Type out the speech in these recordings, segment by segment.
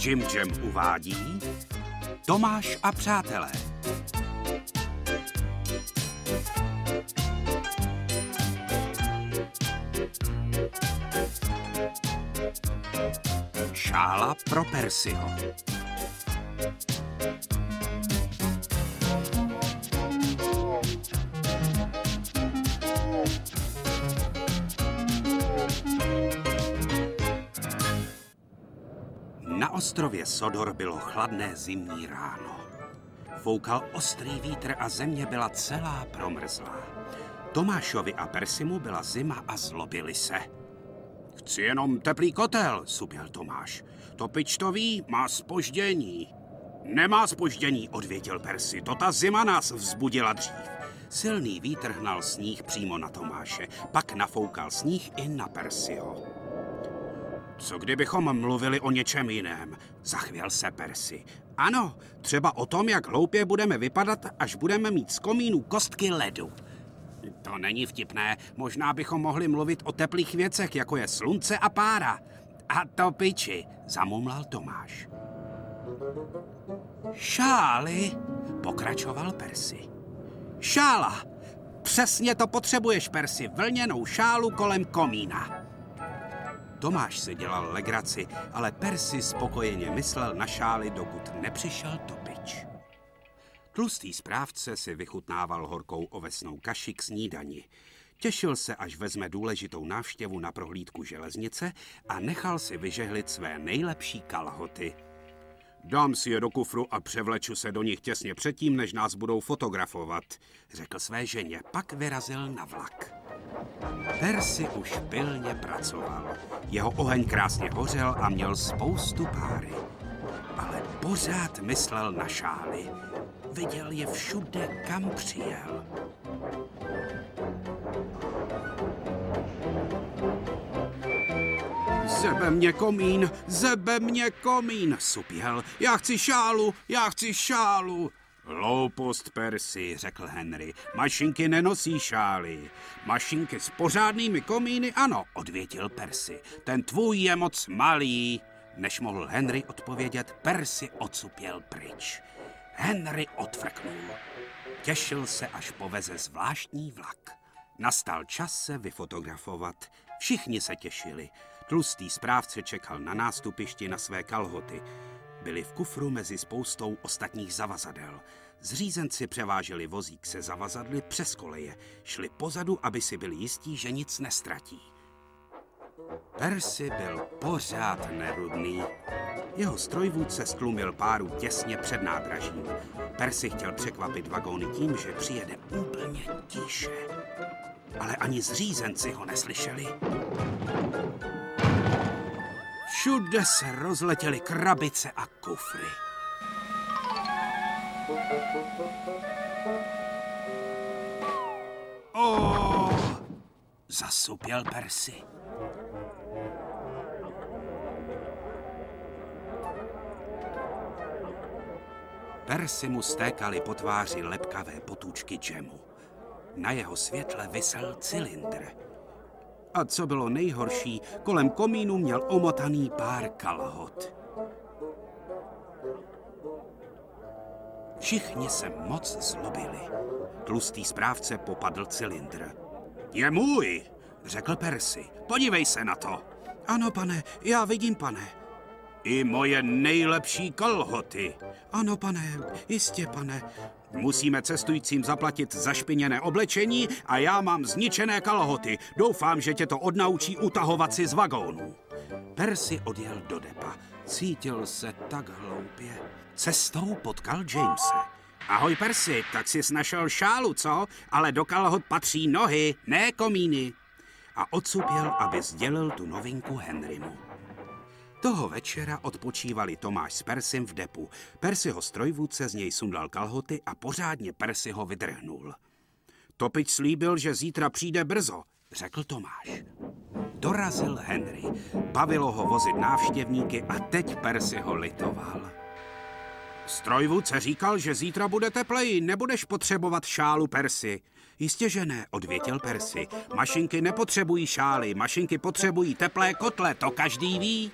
Jim Jam uvádí Tomáš a přátelé. Šála pro Persiho. Ostrově Sodor bylo chladné zimní ráno. Foukal ostrý vítr a země byla celá promrzlá. Tomášovi a Persimu byla zima a zlobili se. Chci jenom teplý kotel, supěl Tomáš. Topič to ví, má spoždění. Nemá spoždění, odvětil Persi. To ta zima nás vzbudila dřív. Silný vítr hnal sníh přímo na Tomáše, pak nafoukal sníh i na Persiho. Co kdybychom mluvili o něčem jiném? Zachvěl se Persi. Ano, třeba o tom, jak hloupě budeme vypadat, až budeme mít z komínu kostky ledu. To není vtipné. Možná bychom mohli mluvit o teplých věcech, jako je slunce a pára. A to piči, zamumlal Tomáš. Šály, pokračoval Persi. Šála! Přesně to potřebuješ, Persi, vlněnou šálu kolem komína. Tomáš si dělal legraci, ale Persi spokojeně myslel na šály, dokud nepřišel topič. Tlustý správce si vychutnával horkou ovesnou kaši k snídani. Těšil se, až vezme důležitou návštěvu na prohlídku železnice a nechal si vyžehlit své nejlepší kalhoty. Dám si je do kufru a převleču se do nich těsně předtím, než nás budou fotografovat, řekl své ženě, pak vyrazil na vlak. Persi už pilně pracoval. Jeho oheň krásně hořel a měl spoustu páry. Ale pořád myslel na šály. Viděl je všude, kam přijel. Zebe mě komín, zebe mě komín, supěl. Já chci šálu, já chci šálu. Hloupost, Persi, řekl Henry. Mašinky nenosí šály. Mašinky s pořádnými komíny, ano, odvětil Persi. Ten tvůj je moc malý. Než mohl Henry odpovědět, Persi odsupěl pryč. Henry odfrknul. Těšil se, až poveze zvláštní vlak. Nastal čas se vyfotografovat. Všichni se těšili. Tlustý správce čekal na nástupišti na své kalhoty. Byli v kufru mezi spoustou ostatních zavazadel. Zřízenci převáželi vozík se zavazadly přes koleje. Šli pozadu, aby si byli jistí, že nic nestratí. Persi byl pořád nerudný. Jeho strojvůdce stlumil páru těsně před nádražím. Persi chtěl překvapit vagóny tím, že přijede úplně tiše. Ale ani zřízenci ho neslyšeli. Všude se rozletěly krabice a kufry. Oh! Zasupěl Persi. Persi mu stékaly po tváři lepkavé potůčky džemu. Na jeho světle vysel cylindr. A co bylo nejhorší, kolem komínu měl omotaný pár kalhot. Všichni se moc zlobili. Tlustý správce popadl cylindr. Je můj, řekl Persi. Podívej se na to. Ano, pane, já vidím, pane. I moje nejlepší kalhoty. Ano, pane, jistě, pane. Musíme cestujícím zaplatit zašpiněné oblečení a já mám zničené kalhoty. Doufám, že tě to odnaučí utahovat si z vagónu. Persi odjel do depa. Cítil se tak hloupě. Cestou potkal Jamese. Ahoj, Persi, tak jsi našel šálu, co? Ale do kalhot patří nohy, ne komíny. A odsupěl, aby sdělil tu novinku Henrymu. Toho večera odpočívali Tomáš s Persim v depu. Persiho strojvůdce z něj sundal kalhoty a pořádně Persi ho vydrhnul. Topič slíbil, že zítra přijde brzo, řekl Tomáš. Dorazil Henry. Bavilo ho vozit návštěvníky a teď Persi ho litoval. Strojvůdce říkal, že zítra bude tepleji, nebudeš potřebovat šálu Persi. Jistě, že ne, odvětil Persi. Mašinky nepotřebují šály, mašinky potřebují teplé kotle, to každý ví.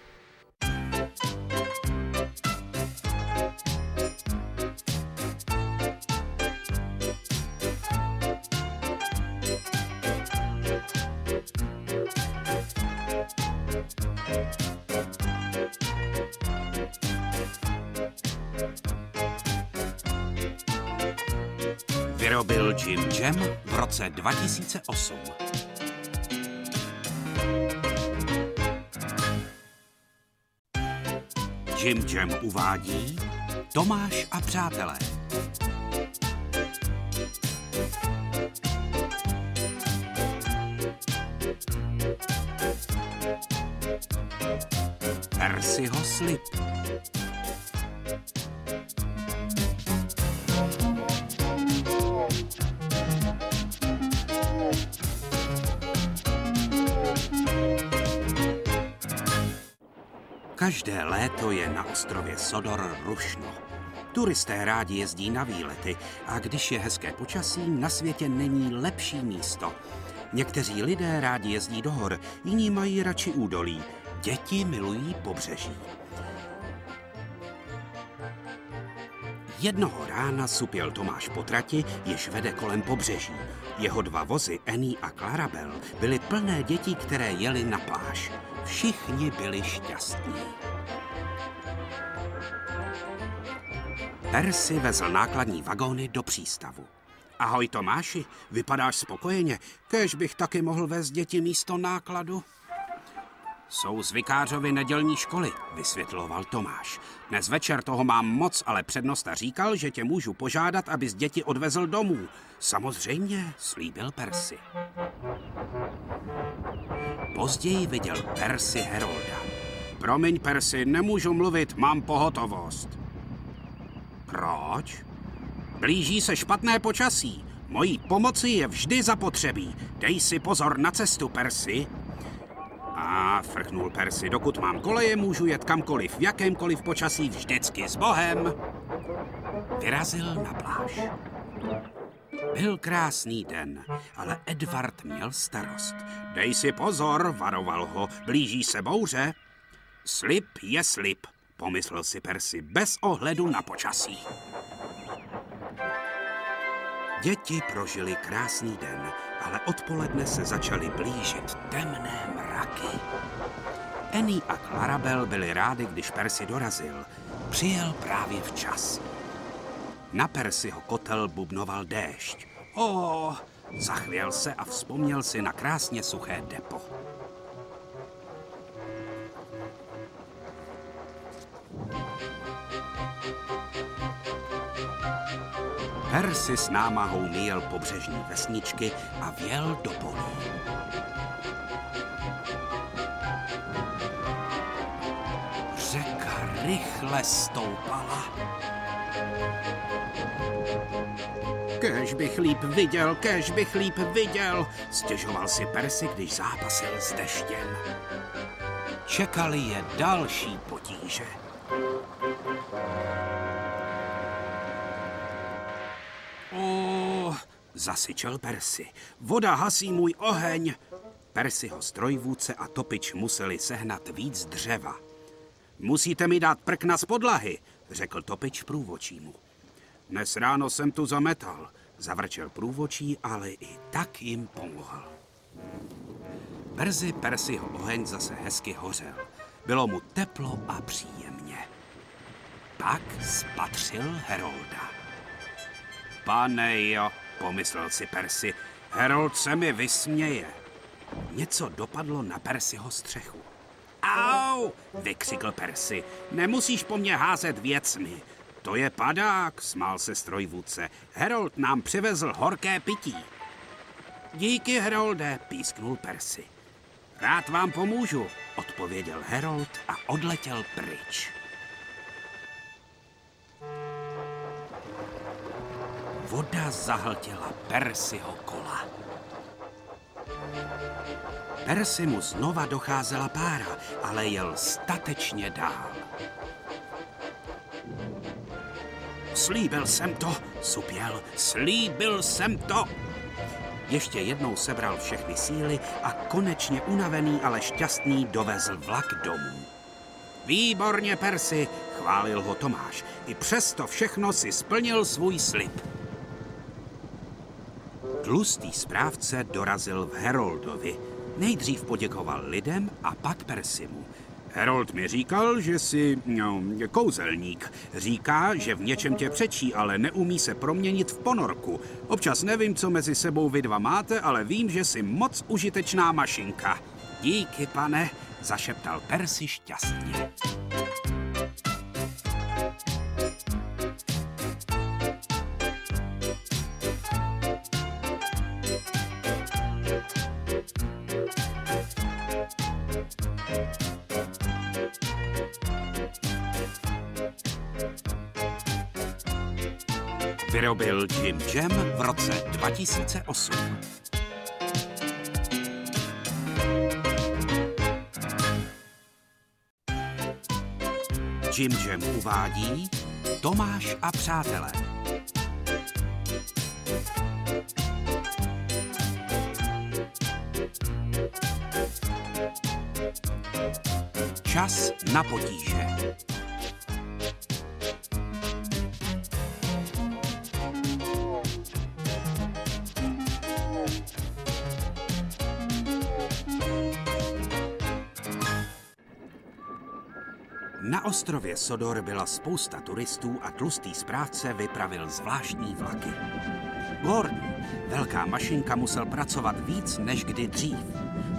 Vyrobil Jim Jam v roce 2008. Jim Jam uvádí Tomáš a přátelé. Každé léto je na ostrově Sodor rušno. Turisté rádi jezdí na výlety a když je hezké počasí, na světě není lepší místo. Někteří lidé rádi jezdí do hor, jiní mají radši údolí. Děti milují pobřeží. Jednoho rána supěl Tomáš po trati, jež vede kolem pobřeží. Jeho dva vozy, Annie a Clarabel, byly plné dětí, které jeli na pláž. Všichni byli šťastní. Percy vezl nákladní vagóny do přístavu. Ahoj Tomáši, vypadáš spokojeně, kež bych taky mohl vést děti místo nákladu. Jsou z Vikářovy nedělní školy, vysvětloval Tomáš. Dnes večer toho mám moc, ale přednosta říkal, že tě můžu požádat, abys děti odvezl domů. Samozřejmě, slíbil Percy. Později viděl Percy Herolda. Promiň, Percy, nemůžu mluvit, mám pohotovost. Proč? Blíží se špatné počasí. Mojí pomoci je vždy zapotřebí. Dej si pozor na cestu, Percy. A frchnul Percy, dokud mám koleje, můžu jet kamkoliv, v jakémkoliv počasí, vždycky s Bohem. Vyrazil na pláž. Byl krásný den, ale Edward měl starost. Dej si pozor, varoval ho, blíží se bouře. Slip je slip, pomyslel si Percy, bez ohledu na počasí. Děti prožili krásný den, ale odpoledne se začaly blížit temné mraky. Annie a Clarabel byli rádi, když Percy dorazil. Přijel právě včas. Na Percyho kotel bubnoval déšť. O, zachvěl se a vzpomněl si na krásně suché depo. Percy s námahou míjel pobřežní vesničky a vjel do polí. Řeka rychle stoupala. Kež bych líp viděl, kež bych líp viděl, stěžoval si Percy, když zápasil s deštěm. Čekali je další potíže. Zasyčel Percy. Voda hasí můj oheň. Percyho strojvůdce a topič museli sehnat víc dřeva. Musíte mi dát prkna z podlahy, řekl topič průvočímu. Dnes ráno jsem tu zametal, zavrčel průvočí, ale i tak jim pomohl. Brzy Percyho oheň zase hezky hořel. Bylo mu teplo a příjemně. Pak spatřil Herolda. Pane jo, pomyslel si Percy, Herold se mi vysměje. Něco dopadlo na Percyho střechu. Au, vykřikl Percy, nemusíš po mně házet věcmi. To je padák, smál se strojvůdce. Herold nám přivezl horké pití. Díky, Herolde, písknul Percy. Rád vám pomůžu, odpověděl Herold a odletěl pryč. Voda zahltila Percyho kola. Percy mu znova docházela pára, ale jel statečně dál. Slíbil jsem to, supěl, slíbil jsem to. Ještě jednou sebral všechny síly a konečně unavený, ale šťastný dovezl vlak domů. Výborně, Percy, chválil ho Tomáš. I přesto všechno si splnil svůj slib. Tlustý správce dorazil v Heroldovi. Nejdřív poděkoval lidem a pak Persimu. Harold mi říkal, že jsi no, kouzelník. Říká, že v něčem tě přečí, ale neumí se proměnit v ponorku. Občas nevím, co mezi sebou vy dva máte, ale vím, že jsi moc užitečná mašinka. Díky, pane, zašeptal Percy šťastně. Vyrobil Jim Jam v roce 2008. Jim Jam uvádí Tomáš a přátelé. Čas na potíže. Na ostrově Sodor byla spousta turistů a tlustý správce vypravil zvláštní vlaky. Gordon, velká mašinka, musel pracovat víc než kdy dřív.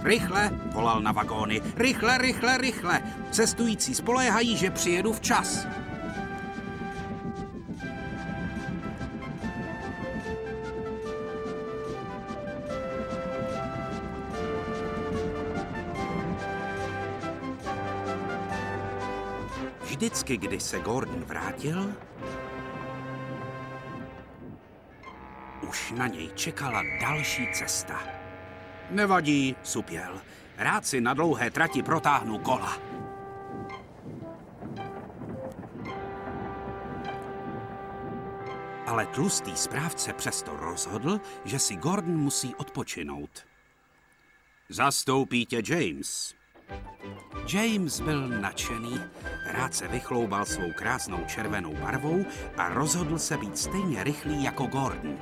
Rychle, volal na vagóny, rychle, rychle, rychle. Cestující spoléhají, že přijedu včas. Vždycky, když se Gordon vrátil, už na něj čekala další cesta. Nevadí, supěl. Rád si na dlouhé trati protáhnu kola. Ale tlustý správce přesto rozhodl, že si Gordon musí odpočinout. Zastoupí tě James. James byl nadšený, rád se vychloubal svou krásnou červenou barvou a rozhodl se být stejně rychlý jako Gordon.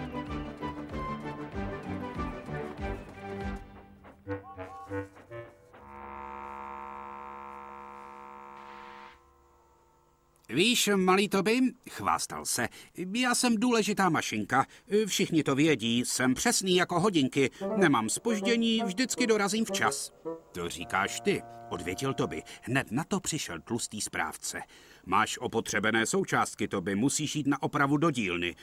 Víš, malý Toby, chvástal se, já jsem důležitá mašinka, všichni to vědí, jsem přesný jako hodinky, nemám spoždění, vždycky dorazím včas. To říkáš ty, odvětil Toby. Hned na to přišel tlustý správce. Máš opotřebené součástky, Toby, musíš jít na opravu do dílny.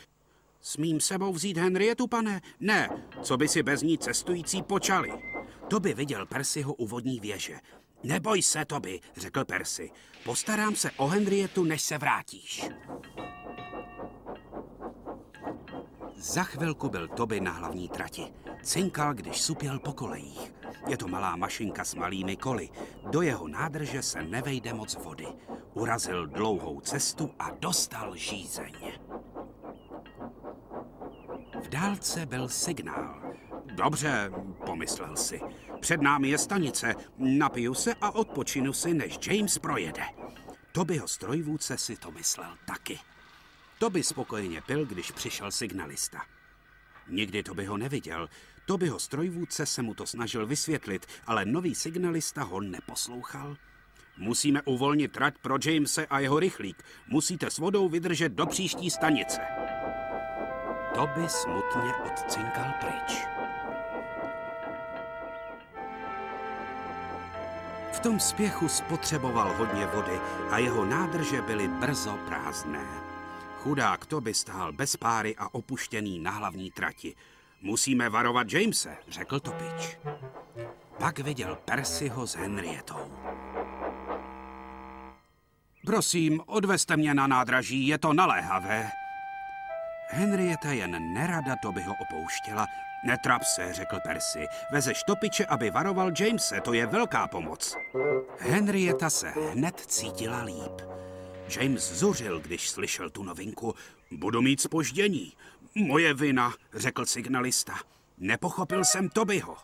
Smím sebou vzít Henrietu, pane? Ne, co by si bez ní cestující počali. Toby viděl Percyho u vodní věže. Neboj se, Toby, řekl Percy. Postarám se o Henrietu, než se vrátíš. Za chvilku byl Toby na hlavní trati. Cinkal, když supěl po kolejích. Je to malá mašinka s malými koly. Do jeho nádrže se nevejde moc vody. Urazil dlouhou cestu a dostal žízeň. V dálce byl signál. Dobře, pomyslel si. Před námi je stanice. Napiju se a odpočinu si, než James projede. Tobyho strojvůdce si to myslel taky. Toby spokojeně pil, když přišel signalista. Nikdy to by ho neviděl. Tobyho strojvůdce se mu to snažil vysvětlit, ale nový signalista ho neposlouchal. Musíme uvolnit trať pro Jamese a jeho rychlík. Musíte s vodou vydržet do příští stanice. Toby smutně odcinkal pryč. V tom spěchu spotřeboval hodně vody a jeho nádrže byly brzo prázdné. Chudák Toby stál bez páry a opuštěný na hlavní trati. Musíme varovat Jamese, řekl Topič. Pak viděl Percyho s Henrietou. Prosím, odveste mě na nádraží, je to naléhavé. Henrieta jen nerada Tobyho opouštěla. Netrap se, řekl Percy. Vezeš topiče, aby varoval Jamese, to je velká pomoc. Henrieta se hned cítila líp. James zuřil, když slyšel tu novinku. Budu mít spoždění. Moje vina, řekl signalista. Nepochopil jsem Tobyho.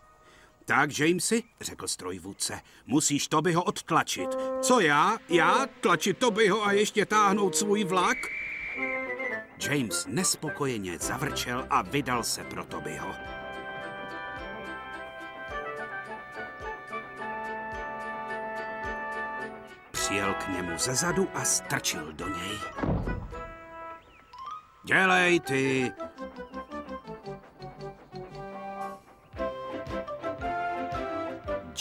Tak, Jamesy, řekl strojvůdce, musíš Tobyho odtlačit. Co já? Já? Tlačit Tobyho a ještě táhnout svůj vlak? James nespokojeně zavrčel a vydal se pro Tobyho. přijel k němu zezadu a strčil do něj. Dělej ty!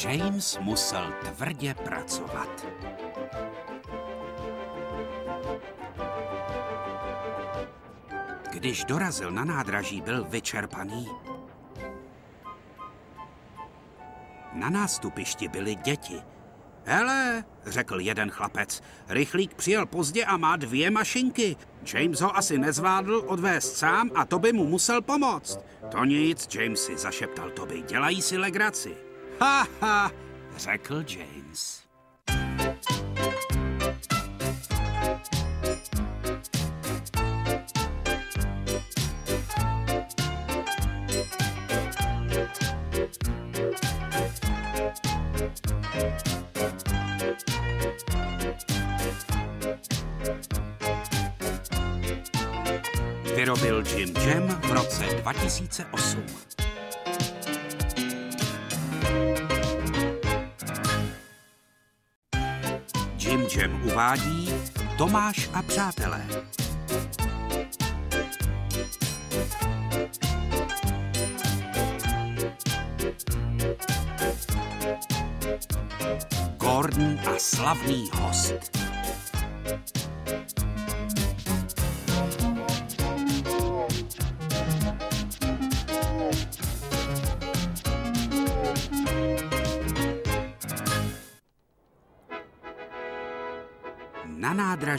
James musel tvrdě pracovat. Když dorazil na nádraží, byl vyčerpaný. Na nástupišti byly děti. Hele, řekl jeden chlapec, rychlík přijel pozdě a má dvě mašinky. James ho asi nezvládl odvést sám a to by mu musel pomoct. To nic, Jamesy, zašeptal Toby, dělají si legraci. Ha, ha, řekl James. Jam v roce 2008. Jim Jam uvádí Tomáš a přátelé. Gordon a slavný host.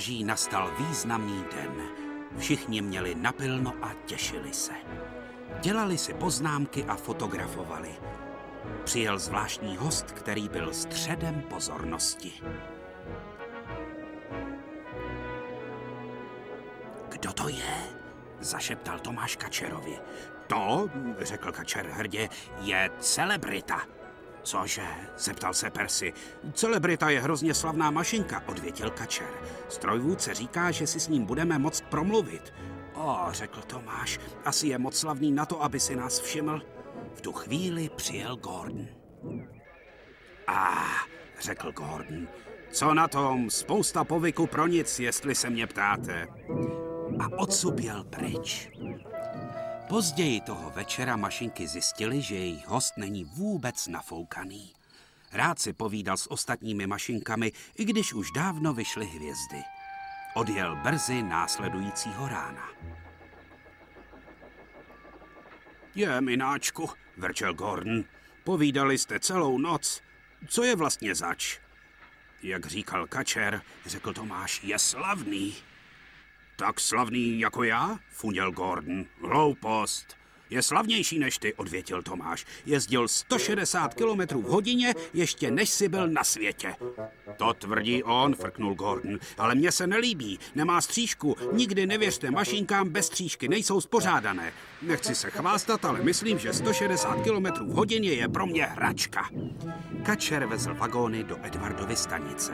Nádraží nastal významný den. Všichni měli napilno a těšili se. Dělali si poznámky a fotografovali. Přijel zvláštní host, který byl středem pozornosti. Kdo to je? Zašeptal Tomáš Kačerovi. To, řekl Kačer hrdě, je celebrita. Cože? zeptal se Percy. Celebrita je hrozně slavná mašinka, odvětil Kačer. Strojvůdce říká, že si s ním budeme moct promluvit. O, řekl Tomáš, asi je moc slavný na to, aby si nás všiml. V tu chvíli přijel Gordon. A, ah, řekl Gordon, co na tom? Spousta povyku pro nic, jestli se mě ptáte. A odsud jel pryč. Později toho večera mašinky zjistili, že jejich host není vůbec nafoukaný. Rád si povídal s ostatními mašinkami, i když už dávno vyšly hvězdy. Odjel brzy následujícího rána. Je, mináčku, vrčel Gordon. Povídali jste celou noc. Co je vlastně zač? Jak říkal Kačer, řekl Tomáš, je slavný. Tak slavný jako já? Funěl Gordon. Hloupost. Je slavnější než ty, odvětil Tomáš. Jezdil 160 km v hodině, ještě než si byl na světě. To tvrdí on, frknul Gordon, ale mně se nelíbí. Nemá střížku. Nikdy nevěřte mašinkám bez střížky, nejsou spořádané. Nechci se chvástat, ale myslím, že 160 km v hodině je pro mě hračka. Kačer vezl vagóny do Edwardovy stanice.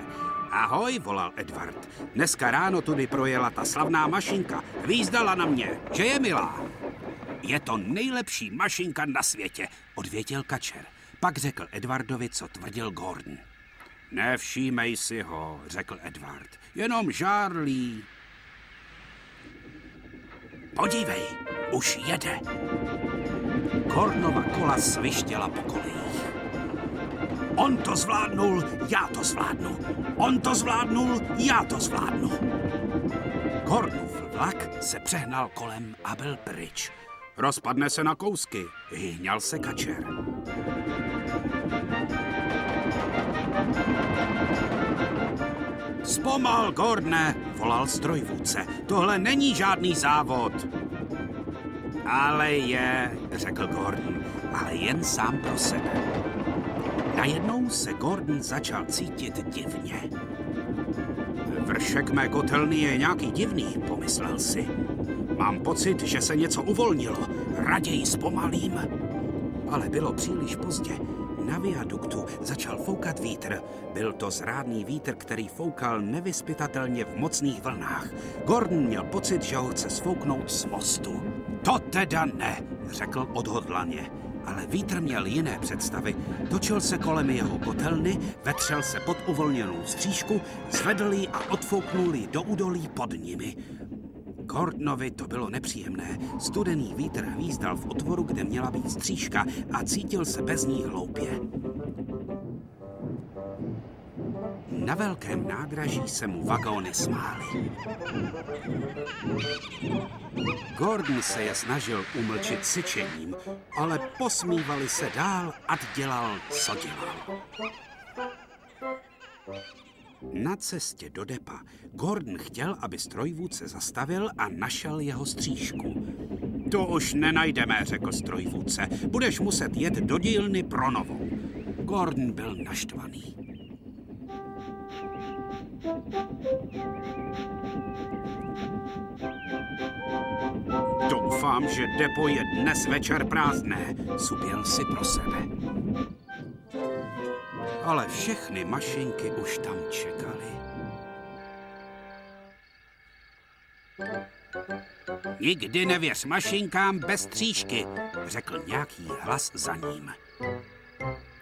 Ahoj, volal Edward. Dneska ráno tudy projela ta slavná mašinka. Výzdala na mě, že je milá. Je to nejlepší mašinka na světě, odvětil Kačer. Pak řekl Edwardovi, co tvrdil Gordon. Nevšímej si ho, řekl Edward. Jenom žárlí. Podívej, už jede. Gordonova kola svištěla po. On to zvládnul, já to zvládnu. On to zvládnul, já to zvládnu. Gordonův vlak se přehnal kolem a byl pryč. Rozpadne se na kousky, hýňal se kačer. Zpomal, Gordne, volal strojvůdce. Tohle není žádný závod. Ale je, řekl Gordon, ale jen sám pro sebe. Se Gordon začal cítit divně. Vršek mé kotelny je nějaký divný, pomyslel si. Mám pocit, že se něco uvolnilo. Raději zpomalím. Ale bylo příliš pozdě. Na viaduktu začal foukat vítr. Byl to zrádný vítr, který foukal nevyspytatelně v mocných vlnách. Gordon měl pocit, že ho chce sfouknout z mostu. To teda ne, řekl odhodlaně Ale vítr měl jiné představy. Točil se kolem jeho kotelny, vetřel se pod uvolněnou střížku, zvedl ji a odfouknul ji do údolí pod nimi. Gordnovi to bylo nepříjemné. Studený vítr hvízdal v otvoru, kde měla být střížka a cítil se bez ní hloupě. Na velkém nádraží se mu vagóny smály. Gordon se je snažil umlčit syčením, ale posmívali se dál a dělal, co dělal. Na cestě do depa Gordon chtěl, aby strojvůdce zastavil a našel jeho střížku. To už nenajdeme, řekl strojvůdce. Budeš muset jet do dílny pro novou. Gordon byl naštvaný. Doufám, že depo je dnes večer prázdné, supěl si pro sebe. Ale všechny mašinky už tam čekaly. Nikdy nevěř mašinkám bez střížky, řekl nějaký hlas za ním.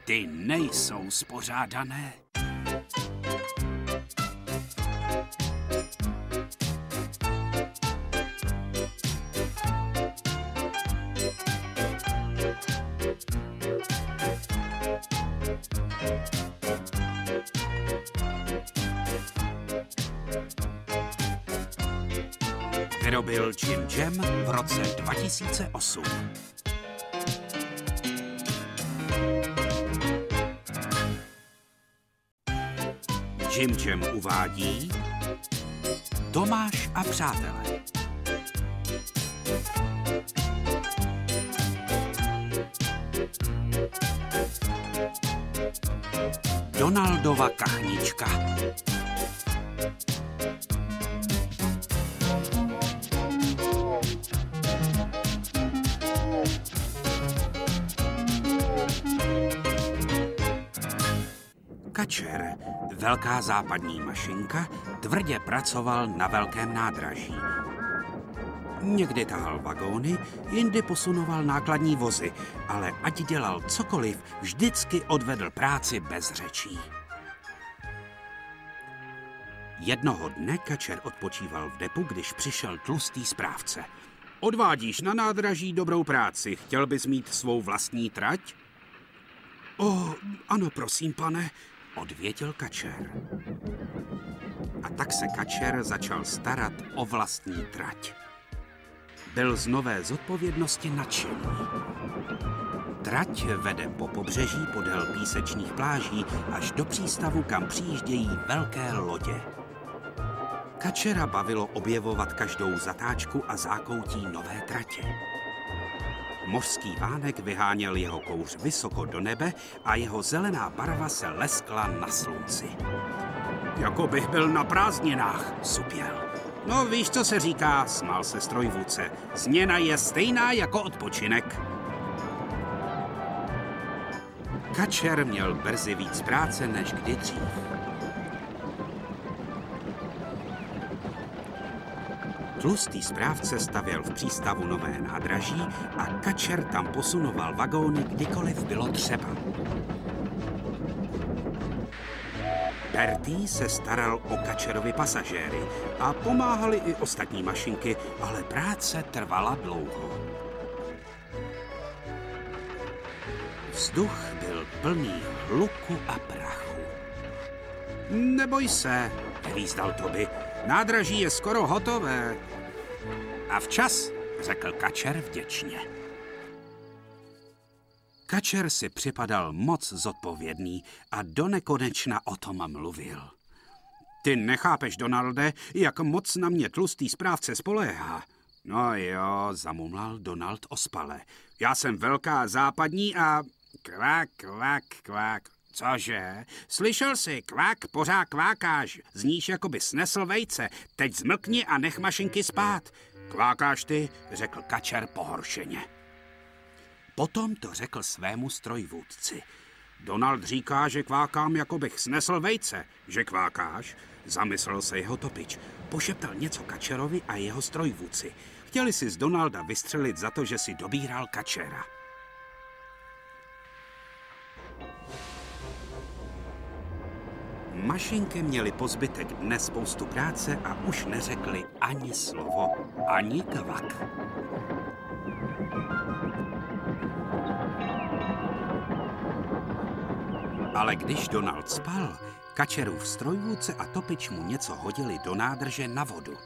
Ty nejsou spořádané. Vyrobil Jim Jam v roce 2008. Jim Jam uvádí Tomáš a přátelé. Donaldova kachnička. Velká západní mašinka, tvrdě pracoval na velkém nádraží. Někdy tahal vagóny, jindy posunoval nákladní vozy, ale ať dělal cokoliv, vždycky odvedl práci bez řečí. Jednoho dne Kačer odpočíval v depu, když přišel tlustý správce. Odvádíš na nádraží dobrou práci. Chtěl bys mít svou vlastní trať? O, ano, prosím, pane, odvětil Kačer. A tak se Kačer začal starat o vlastní trať. Byl z nové zodpovědnosti nadšený. Trať vede po pobřeží podél písečných pláží až do přístavu, kam přijíždějí velké lodě. Kačera bavilo objevovat každou zatáčku a zákoutí nové tratě. Mořský vánek vyháněl jeho kouř vysoko do nebe a jeho zelená barva se leskla na slunci. Jako bych byl na prázdninách, supěl. No víš, co se říká, smál se strojvůdce. Změna je stejná jako odpočinek. Kačer měl brzy víc práce než kdy dřív. Tlustý správce stavěl v přístavu nové nádraží a kačer tam posunoval vagóny kdykoliv bylo třeba. Bertý se staral o kačerovi pasažéry a pomáhali i ostatní mašinky, ale práce trvala dlouho. Vzduch byl plný hluku a prachu. Neboj se, hvízdal Toby. Nádraží je skoro hotové. A včas, řekl Kačer vděčně. Kačer si připadal moc zodpovědný a do nekonečna o tom mluvil. Ty nechápeš, Donalde, jak moc na mě tlustý správce spoléhá. No jo, zamumlal Donald ospale. Já jsem velká západní a... Kvák, kvák, kvák. Cože? Slyšel jsi, kvák, pořád kvákáš. Zníš, jako by snesl vejce. Teď zmlkni a nech mašinky spát. Kvákáš ty, řekl kačer pohoršeně. Potom to řekl svému strojvůdci. Donald říká, že kvákám, jako bych snesl vejce. Že kvákáš? Zamyslel se jeho topič. Pošeptal něco kačerovi a jeho strojvůdci. Chtěli si z Donalda vystřelit za to, že si dobíral kačera. Mašinky měly po zbytek dne spoustu práce a už neřekli ani slovo, ani kvak. Ale když Donald spal, Kačerův strojvůdce a topič mu něco hodili do nádrže na vodu.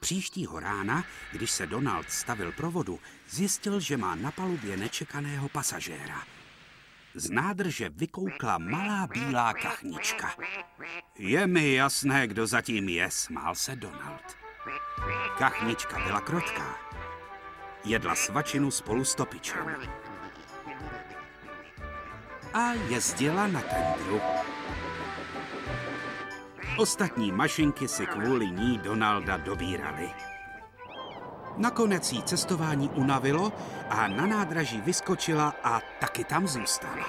Příštího rána, když se Donald stavil pro vodu, zjistil, že má na palubě nečekaného pasažéra. Z nádrže vykoukla malá bílá kachnička. Je mi jasné, kdo zatím je, smál se Donald. Kachnička byla krotká. Jedla svačinu spolu s topičem a jezdila na tendru. Ostatní mašinky si kvůli ní Donalda dobírali. Nakonec jí cestování unavilo a na nádraží vyskočila a taky tam zůstala.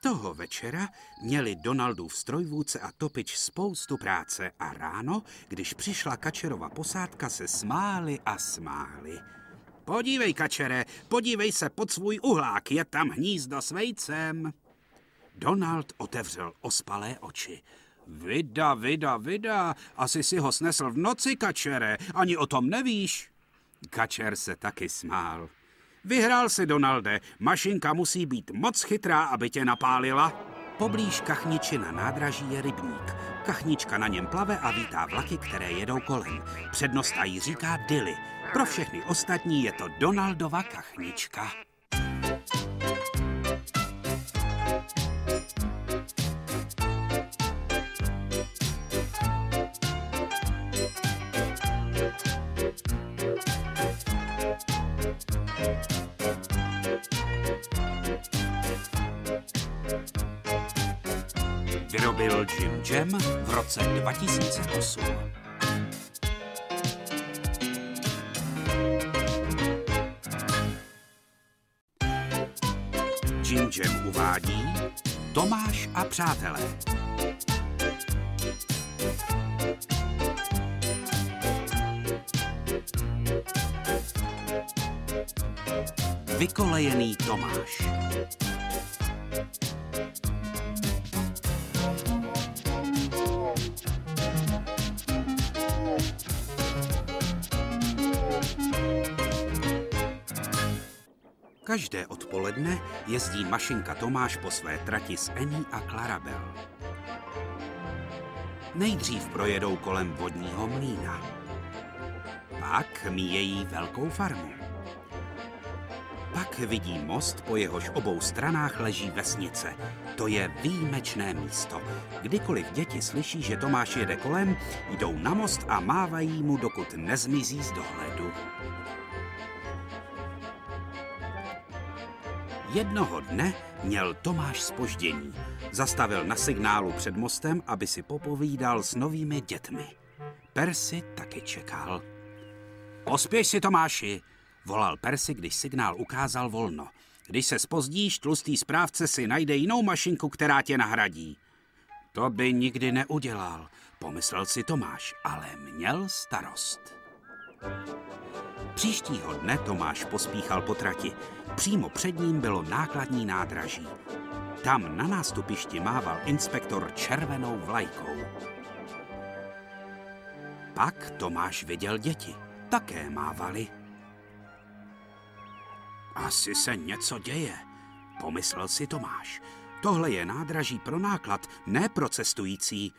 Toho večera měli Donaldův strojvůdce a topič spoustu práce a ráno, když přišla Kačerova posádka, se smáli a smáli. Podívej, kačere, podívej se pod svůj uhlák, je tam hnízdo s vejcem. Donald otevřel ospalé oči. Vida, vida, vida, asi si ho snesl v noci, kačere, ani o tom nevíš. Kačer se taky smál. Vyhrál si, Donalde, mašinka musí být moc chytrá, aby tě napálila. Poblíž kachniči na nádraží je rybník. Kachnička na něm plave a vítá vlaky, které jedou kolem. Přednosta jí říká Dilly. Pro všechny ostatní je to Donaldova kachnička. Vyrobil Jim Jam v roce 2008. Jim Jam uvádí Tomáš a přátelé. Vykolejený Tomáš. Každé odpoledne jezdí mašinka Tomáš po své trati s Ení a Clarabel. Nejdřív projedou kolem vodního mlýna. Pak míjejí velkou farmu. Pak vidí most, po jehož obou stranách leží vesnice. To je výjimečné místo. Kdykoliv děti slyší, že Tomáš jede kolem, jdou na most a mávají mu, dokud nezmizí z dohledu. Jednoho dne měl Tomáš spoždění. Zastavil na signálu před mostem, aby si popovídal s novými dětmi. Percy taky čekal. Pospěš si, Tomáši, volal Percy, když signál ukázal volno. Když se spozdíš, tlustý správce si najde jinou mašinku, která tě nahradí. To by nikdy neudělal, pomyslel si Tomáš, ale měl starost. Příštího dne Tomáš pospíchal po trati. Přímo před ním bylo nákladní nádraží. Tam na nástupišti mával inspektor červenou vlajkou. Pak Tomáš viděl děti. Také mávali. Asi se něco děje, pomyslel si Tomáš. Tohle je nádraží pro náklad, ne pro cestující.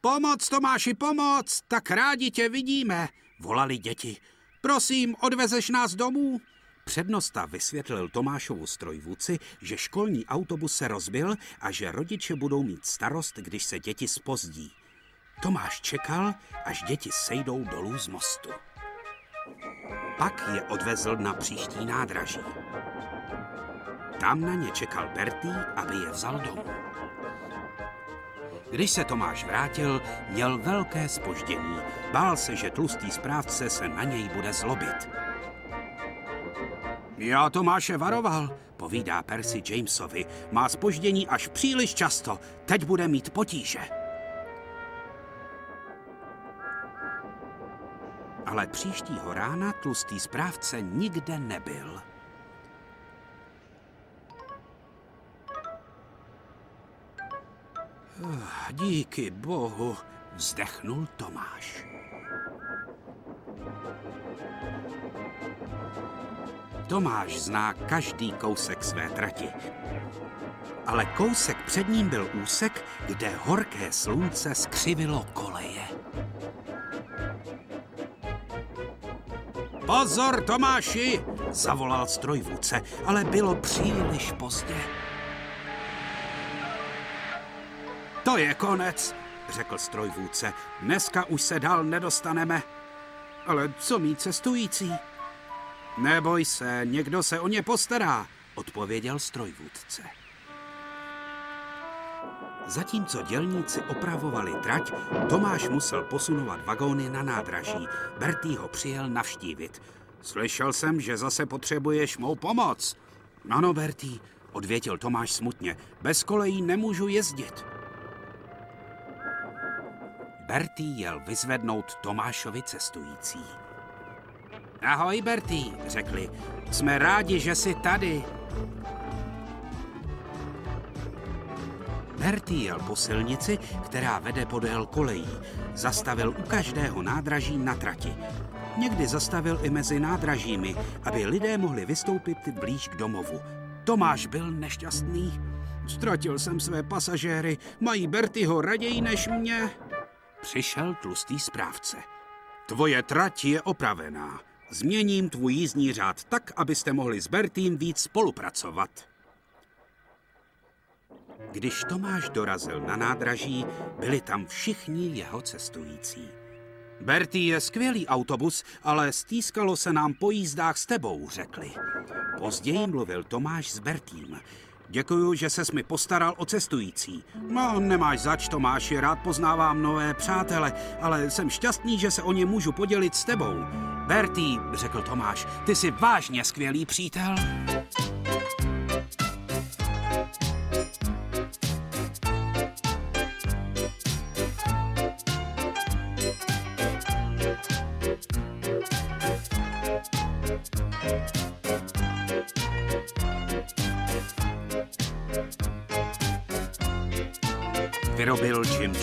Pomoc, Tomáši, pomoc, tak rádi tě vidíme, volali děti. Prosím, odvezeš nás domů? Přednosta vysvětlil Tomášovu strojvůci, že školní autobus se rozbil a že rodiče budou mít starost, když se děti spozdí. Tomáš čekal, až děti sejdou dolů z mostu. Pak je odvezl na příští nádraží. Tam na ně čekal Bertý, aby je vzal domů. Když se Tomáš vrátil, měl velké spoždění. Bál se, že tlustý správce se na něj bude zlobit. Já Tomáše varoval, povídá Percy Jamesovi. Má spoždění až příliš často. Teď bude mít potíže. Ale příštího rána tlustý správce nikde nebyl. Díky bohu, vzdechnul Tomáš. Tomáš zná každý kousek své trati. Ale kousek před ním byl úsek, kde horké slunce skřivilo koleje. Pozor, Tomáši! zavolal strojvůdce, ale bylo příliš pozdě. To je konec, řekl strojvůdce. Dneska už se dál nedostaneme. Ale co mý cestující? Neboj se, někdo se o ně postará, odpověděl strojvůdce. Zatímco dělníci opravovali trať, Tomáš musel posunovat vagóny na nádraží. Bertý ho přijel navštívit. Slyšel jsem, že zase potřebuješ mou pomoc. Ano, Bertý, odvětil Tomáš smutně. Bez kolejí nemůžu jezdit. Bertý jel vyzvednout Tomášovi cestující. Ahoj, Bertý, řekli. Jsme rádi, že jsi tady. Bertý jel po silnici, která vede podél kolejí. Zastavil u každého nádraží na trati. Někdy zastavil i mezi nádražími, aby lidé mohli vystoupit blíž k domovu. Tomáš byl nešťastný. Ztratil jsem své pasažéry, mají Bertyho raději než mě. Přišel tlustý správce. Tvoje trať je opravená. Změním tvůj jízdní řád tak, abyste mohli s Bertým víc spolupracovat. Když Tomáš dorazil na nádraží, byli tam všichni jeho cestující. Bertý je skvělý autobus, ale stýskalo se nám po jízdách s tebou, řekli. Později mluvil Tomáš s Bertým. Děkuju, že ses mi postaral o cestující. No, nemáš zač, Tomáši, rád poznávám nové přátele, ale jsem šťastný, že se o ně můžu podělit s tebou. Bertý, řekl Tomáš, ty jsi vážně skvělý přítel.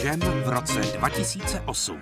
Jam v roce 2008.